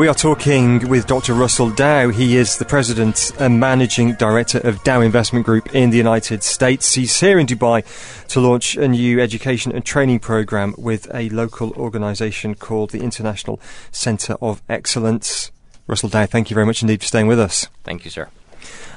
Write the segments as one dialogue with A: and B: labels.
A: We are talking with Dr. Russell Dow. He is the president and managing director of Dow Investment Group in the United States. He's here in Dubai to launch a new education and training program with a local organization called the International Center of Excellence. Russell Dow, thank you very much indeed for staying with us.
B: Thank you, sir.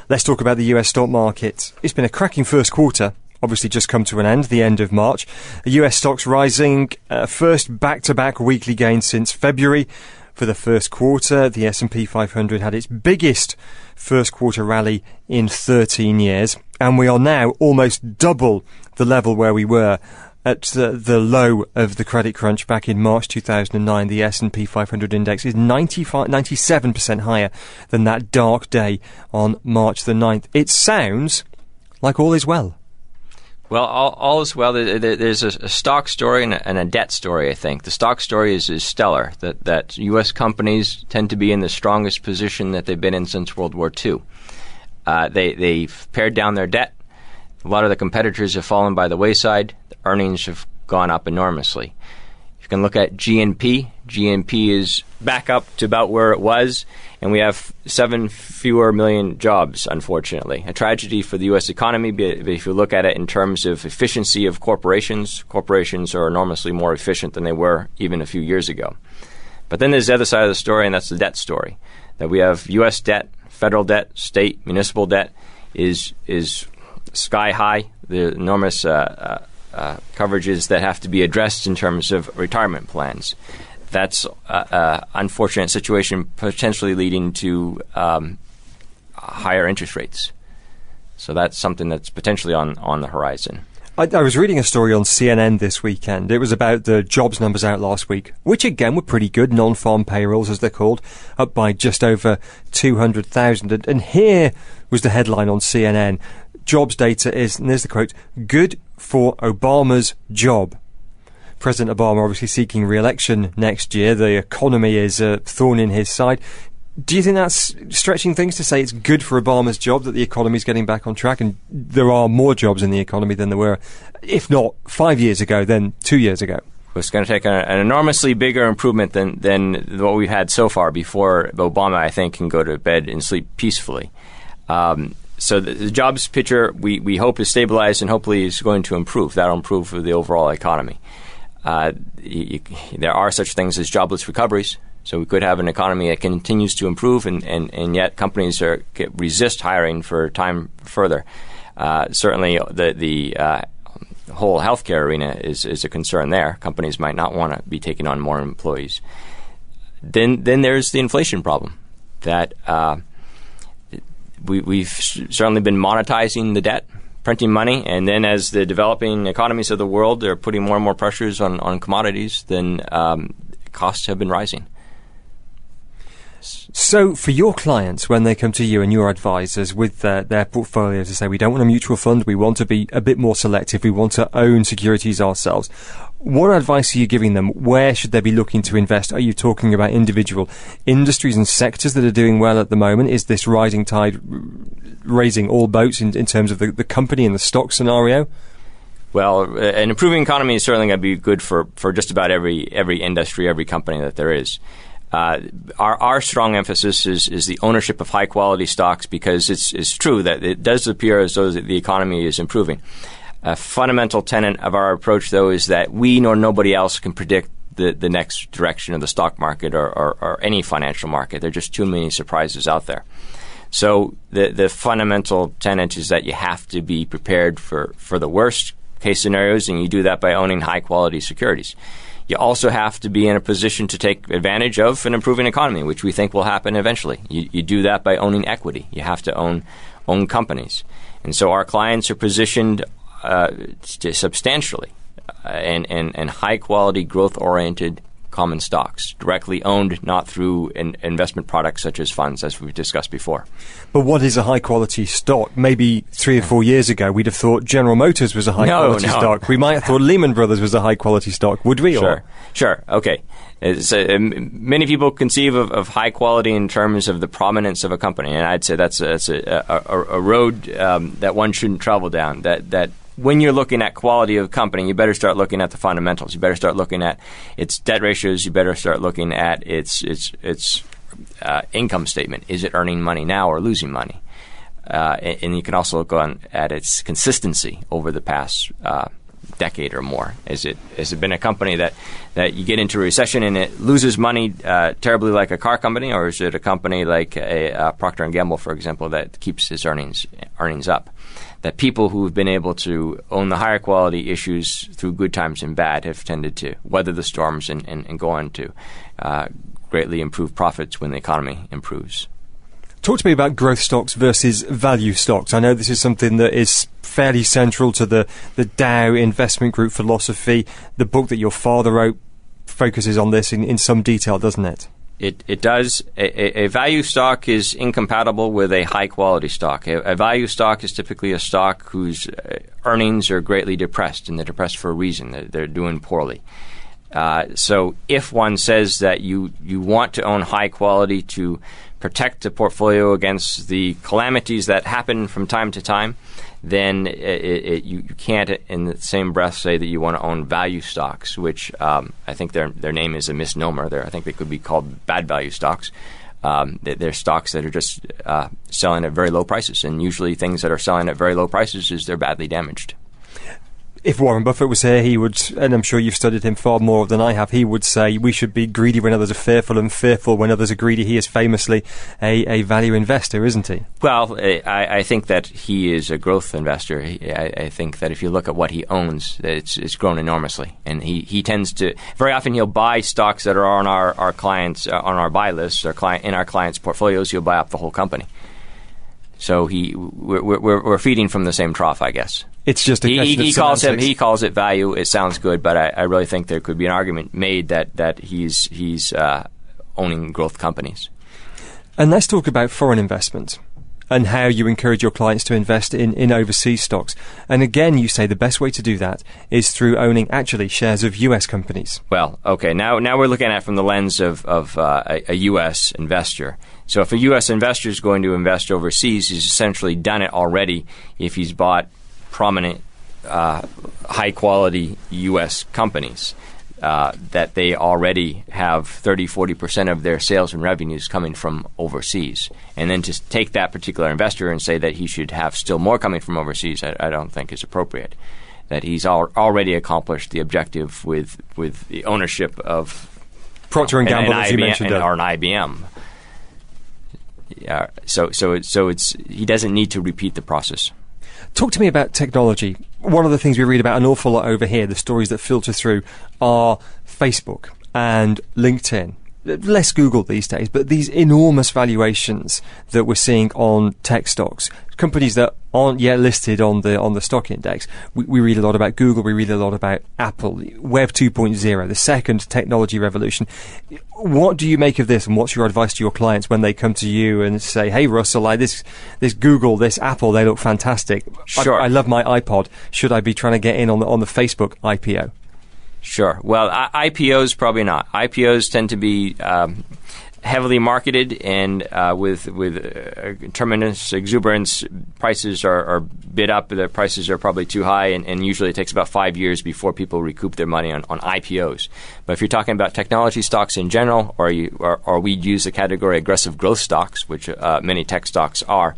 A: Let's talk about the US stock market. It's been a cracking first quarter obviously just come to an end, the end of March. US stocks rising, uh, first back-to-back weekly gain since February. For the first quarter, the S&P 500 had its biggest first quarter rally in 13 years, and we are now almost double the level where we were at the, the, low of the credit crunch back in March 2009, the S&P 500 index is 95, 97% higher than that dark day on March the 9th. It sounds like all is well.
B: Well, all, all is well. There's a, a stock story and a, and a, debt story. I think the stock story is, is stellar. That that U.S. companies tend to be in the strongest position that they've been in since World War II. Uh, they they've pared down their debt. A lot of the competitors have fallen by the wayside. The earnings have gone up enormously. You can look at GNP. GNP is back up to about where it was and we have seven fewer million jobs, unfortunately. A tragedy for the U.S. economy, but if you look at it in terms of efficiency of corporations, corporations are enormously more efficient than they were even a few years ago. But then there's the other side of the story, and that's the debt story. That we have U.S. debt, federal debt, state, municipal debt is is sky high. The enormous uh, uh, uh, coverages that have to be addressed in terms of retirement plans that's an unfortunate situation, potentially leading to um, higher interest rates. So that's something that's potentially on, on the horizon.
A: I, I, was reading a story on CNN this weekend. It was about the jobs numbers out last week, which again were pretty good, non-farm payrolls as they're called, up by just over 200,000. And, and here was the headline on CNN. Jobs data is, and there's the quote, good for Obama's job. President Obama obviously seeking re-election next year. The economy is a thorn in his side. Do you think that's stretching things to say it's good for Obama's job that the economy is getting back on track and there are more jobs in the economy than there were, if not five years ago, then two years ago?
B: It's going to take an enormously bigger improvement than, than what we've had so far before Obama, I think, can go to bed and sleep peacefully. Um, so the, the, jobs picture we, we hope is stabilized and hopefully is going to improve. That'll improve for the overall economy. Uh, you, you, there are such things as jobless recoveries. So we could have an economy that continues to improve, and, and, and yet companies are, resist hiring for time further. Uh, certainly, the the uh, whole healthcare arena is, is a concern there. Companies might not want to be taking on more employees. Then then there's the inflation problem that uh, we, we've certainly been monetizing the debt printing money, and then as the developing economies of the world are putting more and more pressures on, on commodities, then um, costs have been rising.
A: So, for your clients, when they come to you and your advisors with their, their portfolios to say, we don't want a mutual fund, we want to be a bit more selective, we want to own securities ourselves, what advice are you giving them? Where should they be looking to invest? Are you talking about individual industries and sectors that are doing well at the moment? Is this rising tide raising all boats in, in terms of the, the company and the stock scenario?
B: Well, an improving economy is certainly going to be good for, for just about every every industry, every company that there is. Uh, our, our strong emphasis is, is the ownership of high quality stocks because it's, it's true that it does appear as though the economy is improving. A fundamental tenet of our approach, though, is that we nor nobody else can predict the, the next direction of the stock market or, or, or any financial market. There are just too many surprises out there. So the the fundamental tenet is that you have to be prepared for, for the worst case scenarios, and you do that by owning high quality securities. You also have to be in a position to take advantage of an improving economy, which we think will happen eventually. You, you do that by owning equity. You have to own own companies, and so our clients are positioned uh, substantially uh, and, and, and high quality growth oriented common stocks, directly owned, not through in investment products such as funds, as we've discussed before.
A: But what is a high quality stock? Maybe three or four years ago, we'd have thought General Motors was a high no, quality no. stock. We might have thought Lehman Brothers was a high quality stock. Would we?
B: Sure, or? sure, okay. Uh, many people conceive of, of, high quality in terms of the prominence of a company, and I'd say that's a, that's a, a, a road um, that one shouldn't travel down. That that when you're looking at quality of company, you better start looking at the fundamentals. You better start looking at its debt ratios. You better start looking at its its its uh, income statement. Is it earning money now or losing money? Uh, and, and, you can also look on at its consistency over the past uh, decade or more. Is it has it been a company that, that you get into a recession and it loses money uh, terribly like a car company, or is it a company like a, a Procter and Gamble, for example, that keeps its earnings earnings up? That people who have been able to own the higher quality issues through good times and bad have tended to weather the storms and, and, and go on to uh, greatly improve profits when the economy improves.
A: Talk to me about growth stocks versus value stocks. I know this is something that is fairly central to the, the Dow investment group philosophy. The book that your father wrote focuses on this in, in some detail, doesn't it?
B: It, it does. A, a, value stock is incompatible with a high quality stock. A, a, value stock is typically a stock whose uh, earnings are greatly depressed, and they're depressed for a reason. They're, they're doing poorly. Uh, so if one says that you, you want to own high quality to protect the portfolio against the calamities that happen from time to time, then it, it, you, you, can't, in the same breath, say that you want to own value stocks, which um, I think their their name is a misnomer. There, I think they could be called bad value stocks. Um, they're stocks that are just uh, selling at very low prices, and usually things that are selling at very low prices is they're badly damaged
A: if Warren Buffett was here, he would, and I'm sure you've studied him far more than I have, he would say we should be greedy when others are fearful and fearful when others are greedy. He is famously a, a value investor, isn't he?
B: Well, I, I think that he is a growth investor. I, I, think that if you look at what he owns, it's, it's grown enormously. And he, he tends to, very often he'll buy stocks that are on our, our clients, uh, on our buy lists, our client, in our clients' portfolios, he'll buy up the whole company. So he, we're, we're, we're feeding from the same trough, I guess.
A: It's just a he,
B: he, calls him he calls it value. It sounds good, but I, I, really think there could be an argument made that that he's he's uh, owning growth companies.
A: And let's talk about foreign investment and how you encourage your clients to invest in, in overseas stocks. And again, you say the best way to do that is through owning actually shares of US companies.
B: Well, okay, now now we're looking at it from the lens of, of uh, a, a US investor. So if a U.S. investor is going to invest overseas, he's essentially done it already if he's bought prominent, uh, high quality U.S. companies. Uh, that they already have 30, 40% of their sales and revenues coming from overseas. And then to take that particular investor and say that he should have still more coming from overseas, I, I don't think is appropriate. That he's al- already accomplished the objective with, with the ownership of
A: Procter and Gamble,
B: as
A: you mentioned,
B: or an IBM. Yeah, so so it, so it's he doesn't need to repeat the process.
A: Talk to me about technology. One of the things we read about an awful lot over here, the stories that filter through, are Facebook and LinkedIn less Google these days, but these enormous valuations that we're seeing on tech stocks, companies that aren't yet listed on the on the stock index. We, we read a lot about Google, we read a lot about Apple, Web 2.0, the second technology revolution. What do you make of this, and what's your advice to your clients when they come to you and say, "Hey, Russell, I, this this Google, this Apple, they look fantastic.
B: Sure.
A: I, I love my iPod. Should I be trying to get in on the on the Facebook IPO?"
B: Sure. Well, I- IPOs probably not. IPOs tend to be um, heavily marketed and uh, with with uh, tremendous exuberance. Prices are, are, bid up. The prices are probably too high, and, and, usually it takes about five years before people recoup their money on, on IPOs. But if you're talking about technology stocks in general, or you or, or we'd use the category aggressive growth stocks, which uh, many tech stocks are.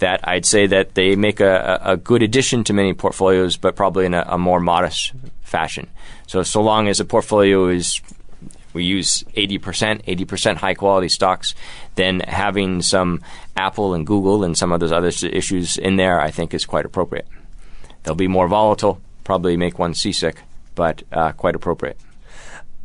B: That I'd say that they make a, a good addition to many portfolios, but probably in a, a more modest fashion. So, so long as a portfolio is we use 80%, 80% high quality stocks, then having some Apple and Google and some of those other issues in there, I think is quite appropriate. They'll be more volatile, probably make one seasick, but uh, quite appropriate.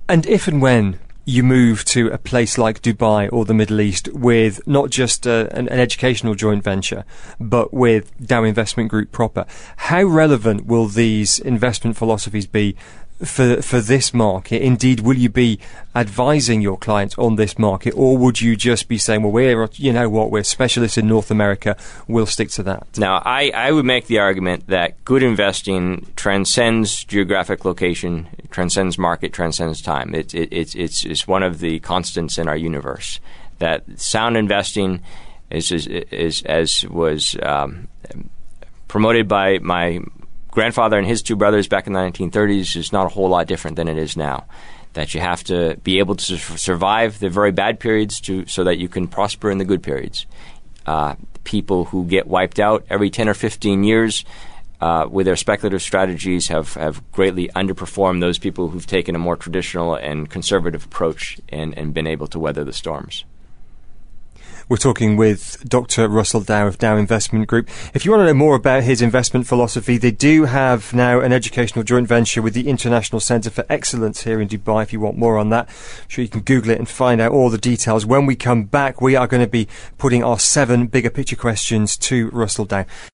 A: And if and when you move to a place like Dubai or the Middle East with not just uh, an, an, educational joint venture, but with Dow Investment Group proper, how relevant will these investment philosophies be for for this market? Indeed, will you be advising your clients on this market, or would you just be saying, "Well, we're you know what, we're specialists in North America, we'll stick to that"?
B: Now, I, I would make the argument that good investing transcends geographic location, transcends market, transcends time. It, it, it's it's it's one of the constants in our universe. That sound investing is is, is as was um, promoted by my grandfather and his two brothers back in the 1930s is not a whole lot different than it is now. That you have to be able to survive the very bad periods to, so that you can prosper in the good periods. Uh, people who get wiped out every 10 or 15 years uh, with their speculative strategies have, have greatly underperformed those people who've taken a more traditional and conservative approach and, and been able to weather the storms.
A: We're talking with Dr. Russell Dow of Dow Investment Group. If you want to know more about his investment philosophy, they do have now an educational joint venture with the International Centre for Excellence here in Dubai. If you want more on that, I'm sure you can Google it and find out all the details. When we come back, we are going to be putting our seven bigger picture questions to Russell Dow.